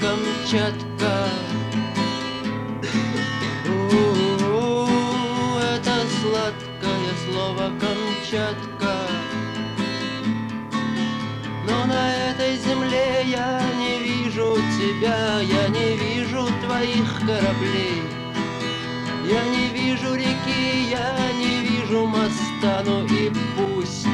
Камчатка. У, Это сладкое слово Камчатка. Но на этой земле я не вижу тебя, я не вижу твоих кораблей. Я не вижу реки, я не вижу моста, ну и пусть.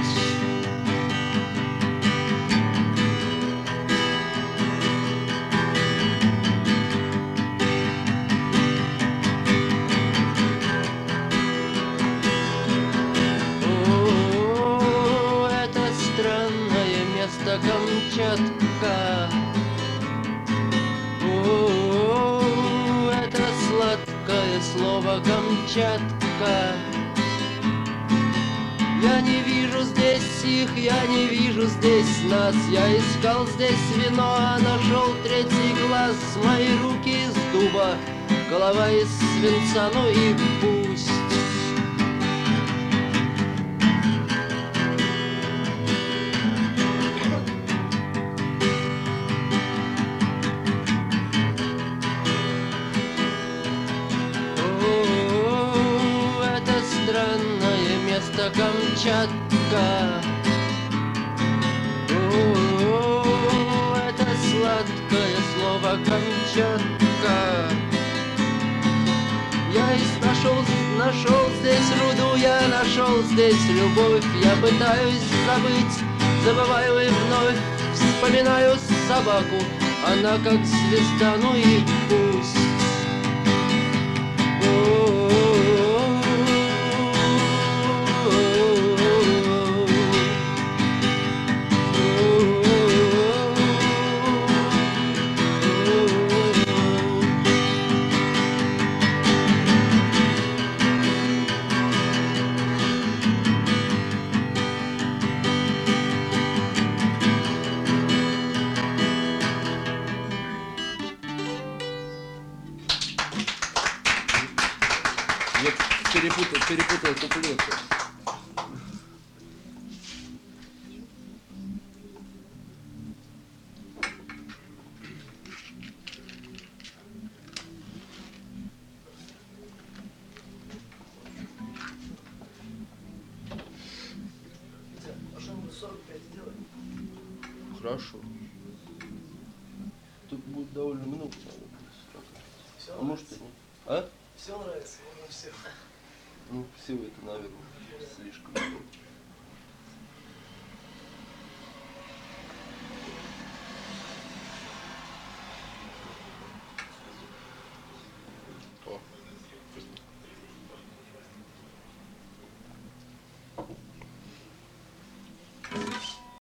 Слово Камчатка. Я не вижу здесь их, я не вижу здесь нас. Я искал здесь вино, а нашел третий глаз. Мои руки из дуба, голова из свинца Ну и пусть место Камчатка. О, это сладкое слово Камчатка. Я нашел, нашел здесь руду, я нашел здесь любовь. Я пытаюсь забыть, забываю и вновь вспоминаю собаку. Она как звезда, ну и пусть. Я перепутал, перепутал куплеты. Что мы 45 сделаем? Хорошо. Тут будет довольно много, А может и нет. А? Все нравится, можно все. Ну, всего это, наверное, слишком.